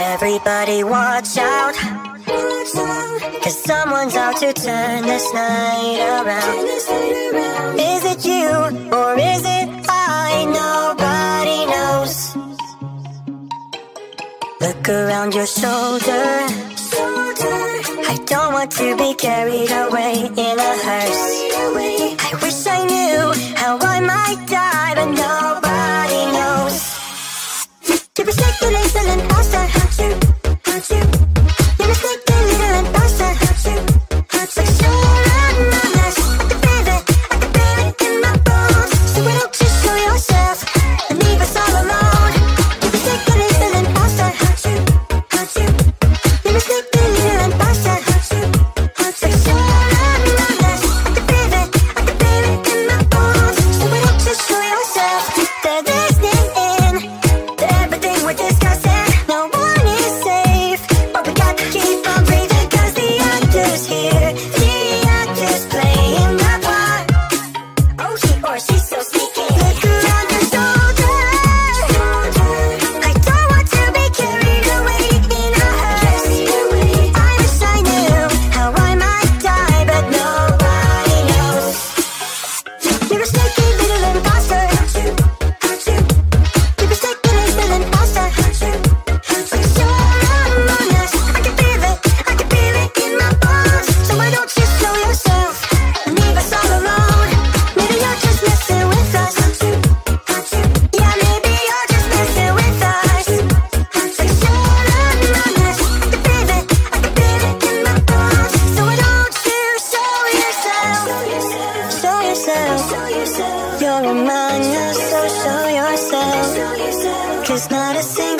Everybody watch out. Cause someone's out to turn this night around. Is it you or is it I? Nobody knows. Look around your shoulder. I don't want to be carried away in a hearse. I wish I knew how I might die, but nobody knows. To protect the you. Cause not a single